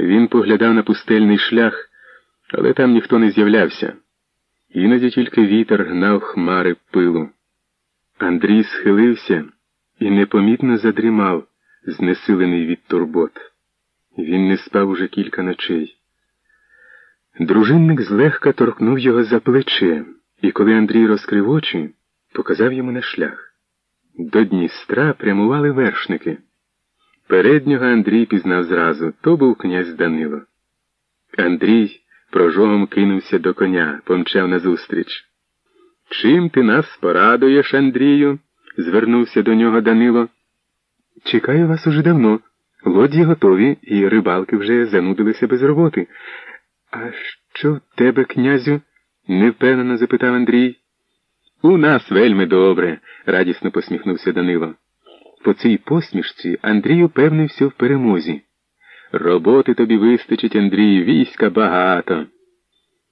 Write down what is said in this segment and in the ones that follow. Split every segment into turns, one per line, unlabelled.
Він поглядав на пустельний шлях, але там ніхто не з'являвся. Іноді тільки вітер гнав хмари пилу. Андрій схилився і непомітно задрімав, знесилений від турбот. Він не спав уже кілька ночей. Дружинник злегка торкнув його за плече, і коли Андрій розкрив очі, показав йому на шлях. До Дністра прямували вершники. Переднього Андрій пізнав зразу то був князь Данило. Андрій прожогом кинувся до коня, помчав назустріч. Чим ти нас порадуєш, Андрію? звернувся до нього Данило. Чекаю вас уже давно. Лодії готові, і рибалки вже занудилися без роботи. А що в тебе, князю? невпевнено запитав Андрій. У нас вельми добре, радісно посміхнувся Данило. По цій посмішці Андрій упевнився в перемозі. Роботи тобі вистачить, Андрію, війська багато.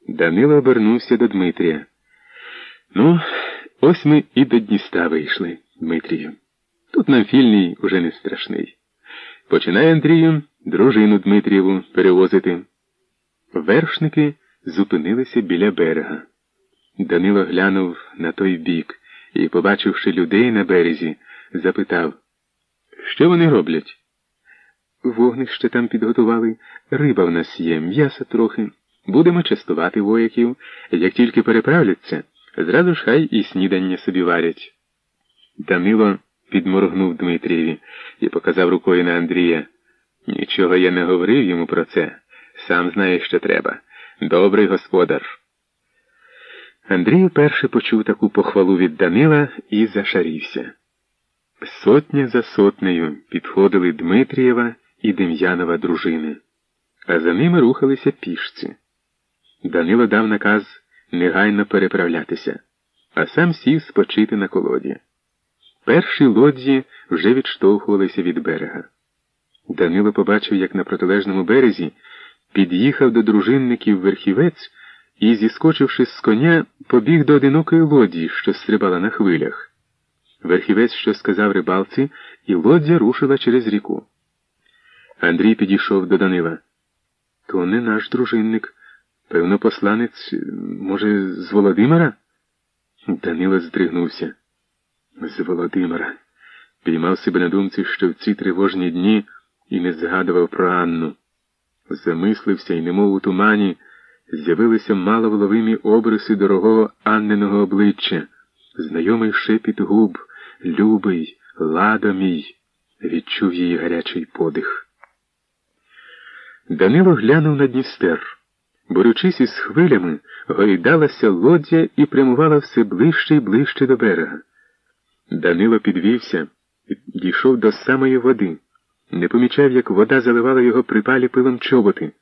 Данило обернувся до Дмитрія. Ну, ось ми і до Дністра вийшли, Дмитрію. Тут нам фільний уже не страшний. Починай, Андрію, дружину Дмитрієву перевозити. Вершники зупинилися біля берега. Данило глянув на той бік і, побачивши людей на березі, запитав, що вони роблять? Вогнище там підготували, риба в нас є, м'яса трохи. Будемо частувати вояків, як тільки переправляться, зразу ж хай і снідання собі варять. Данило підморгнув Дмитрієві і показав рукою на Андрія. Нічого я не говорив йому про це. Сам знаєш, що треба. Добрий господар. Андрій вперше почув таку похвалу від Данила і зашарівся. Сотня за сотнею підходили Дмитрієва і Дем'янова дружини, а за ними рухалися пішці. Данило дав наказ негайно переправлятися, а сам сів спочити на колоді. Перші лодзі вже відштовхувалися від берега. Данило побачив, як на протилежному березі під'їхав до дружинників верхівець і, зіскочивши з коня, побіг до одинокої лодії, що стрибала на хвилях. Верхівець що сказав рибалці, і лодзя рушила через ріку. Андрій підійшов до Данила. То не наш дружинник. Певно, посланець, може, з Володимира? Данило здригнувся. З Володимира. Піймав себе на думці, що в ці тривожні дні і не згадував про Анну. Замислився і, немов у тумані, з'явилися маловоловимі обриси дорогого Анниного обличчя, знайомий шепіт губ, любий, лада мій, відчув її гарячий подих. Данило глянув на Дністер. Борючись із хвилями, гойдалася лодя і прямувала все ближче і ближче до берега. Данило підвівся дійшов до самої води, не помічав, як вода заливала його припалі пилом чоботи.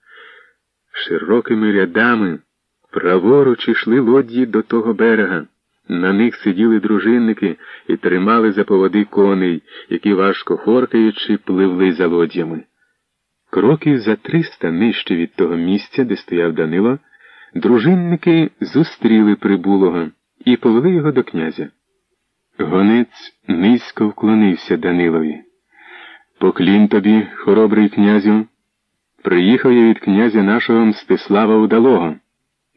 Широкими рядами праворуч ішли лодії до того берега. На них сиділи дружинники і тримали за поводи коней, які, важко хоркаючи, пливли за лодями. Кроків за триста нижче від того місця, де стояв Данило, дружинники зустріли прибулого і повели його до князя. Гонець низько вклонився Данилові. Поклін тобі, хоробрий князю. Приїхав я від князя нашого Мстислава Удалого.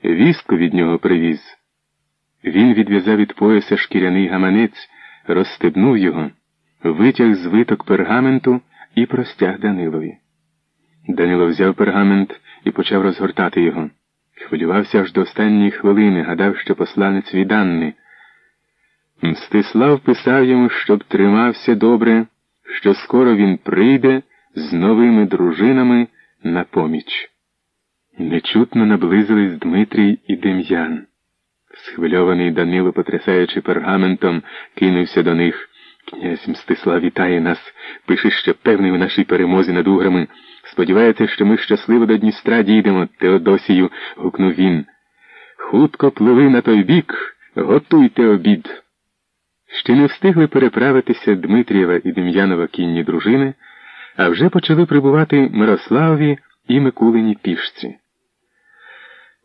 Вістку від нього привіз. Він відв'язав від пояса шкіряний гаманець, розстебнув його, витяг звиток пергаменту і простяг Данилові. Данило взяв пергамент і почав розгортати його. Хвилювався аж до останньої хвилини, гадав, що посланець від Анни. Мстислав писав йому, щоб тримався добре, що скоро він прийде з новими дружинами на поміч. Нечутно наблизились Дмитрій і Дем'ян. Схвильований Данило, потрясаючи пергаментом, кинувся до них. Князь Мстислав вітає нас, пише, що певний у нашій перемозі над уграми. Сподівається, що ми щасливо до Дністра дійдемо, Теодосію, гукнув він. Хутко пливи на той бік, готуйте обід. Ще не встигли переправитися Дмитрієва і Дем'янова кінні дружини, а вже почали прибувати Мирославові і Микулині пішці.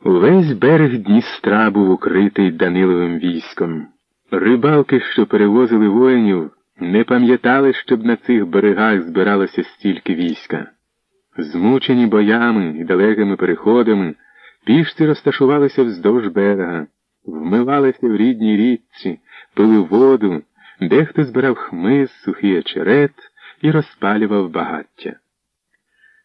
Увесь берег Дністра був укритий Даниловим військом. Рибалки, що перевозили воїнів, не пам'ятали, щоб на цих берегах збиралося стільки війська. Змучені боями і далекими переходами, пішці розташувалися вздовж берега, вмивалися в рідній річці, пили воду, дехто збирав хмиз, сухий очерет і розпалював багаття.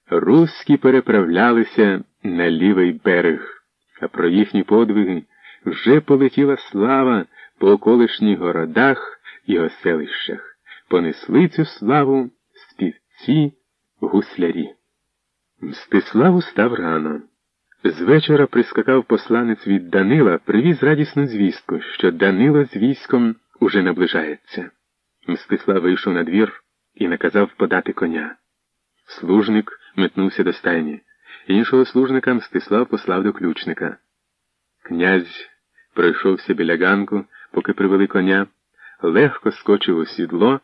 Руські переправлялися на лівий берег, а про їхні подвиги вже полетіла слава по околишніх городах і оселищах. Понесли цю славу співці гуслярі. Мстислав устав рано. З вечора прискакав посланець від Данила, привіз радісну звістку, що Данило з військом уже наближається. Мстислав вийшов на двір і наказав подати коня. Служник метнувся до стайні. Іншого служника Мстислав послав до ключника. Князь пройшовся біля ганку, поки привели коня, легко скочив у сідло,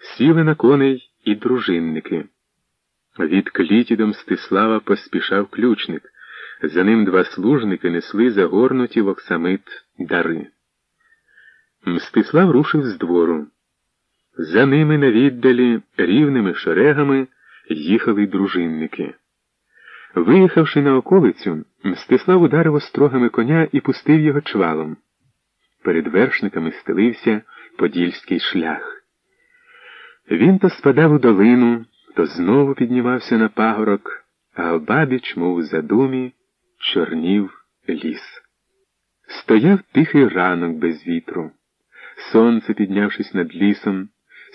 сіли на коней і дружинники. Від кліті до Мстислава поспішав ключник. За ним два служники несли загорнуті в оксамит дари. Мстислав рушив з двору. За ними на віддалі рівними шерегами їхали дружинники. Виїхавши на околицю, Мстислав ударив острогами коня і пустив його чвалом. Перед вершниками стелився подільський шлях. Він то спадав у долину, то знову піднімався на пагорок, а обабіч, мов у задумі, чорнів ліс. Стояв тихий ранок без вітру. Сонце, піднявшись над лісом,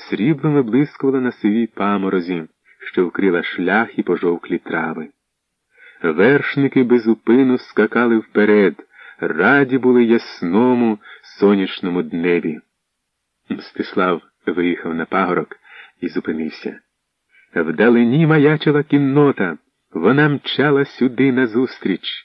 сріблом виблискувало на сивій паморозі, що вкрила шлях і пожовклі трави. Вершники безупину скакали вперед, раді були ясному сонячному дневі. Мстислав виїхав на пагорок і зупинився. Вдалині маячила кіннота, вона мчала сюди назустріч.